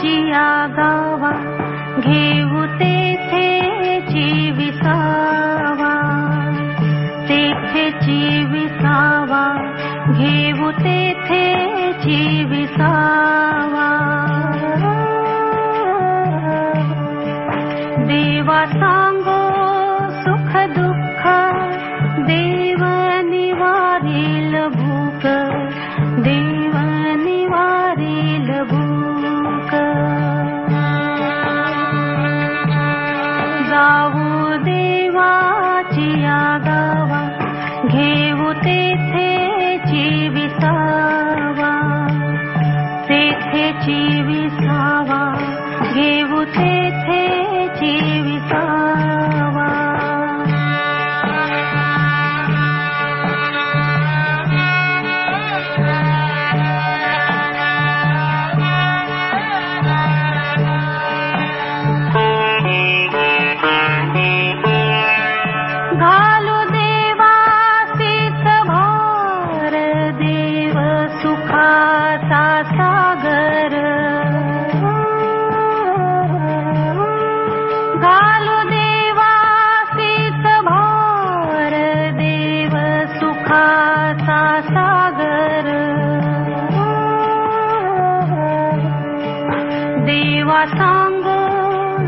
Chia गावा घेऊ तेथे विसावा तेथे विसावा घेऊ तेथे विसावा देवा सांगो सुख दुःख देव निवारील घेऊ तेथे विसावा तेथे विसावा घेऊ तेथे विसावा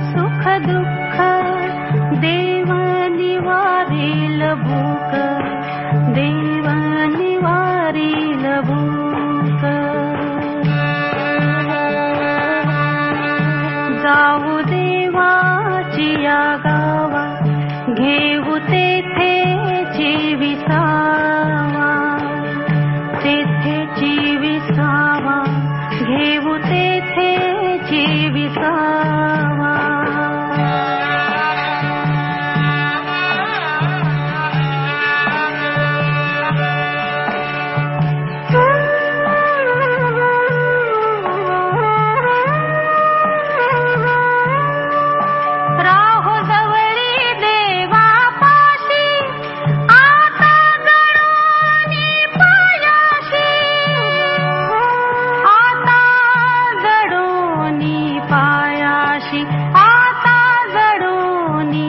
सुख दुःख देव निवारील भूक देव निवारील भूक गावा घेऊ तेथे विसावा तेथे विसावा घेऊ तेथे विसावा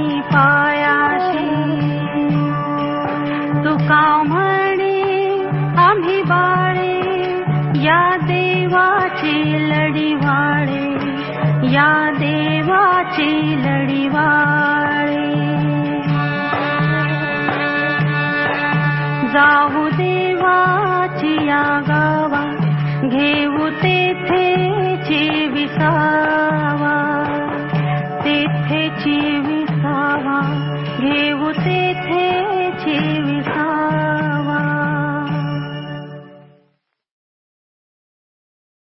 पायाशी. तुका म्हणे आम्ही बाळे या देवाची लढीवाळे या देवाची लढीवाळे. जाऊ देवाची या गावा घेऊ तेथेची विसा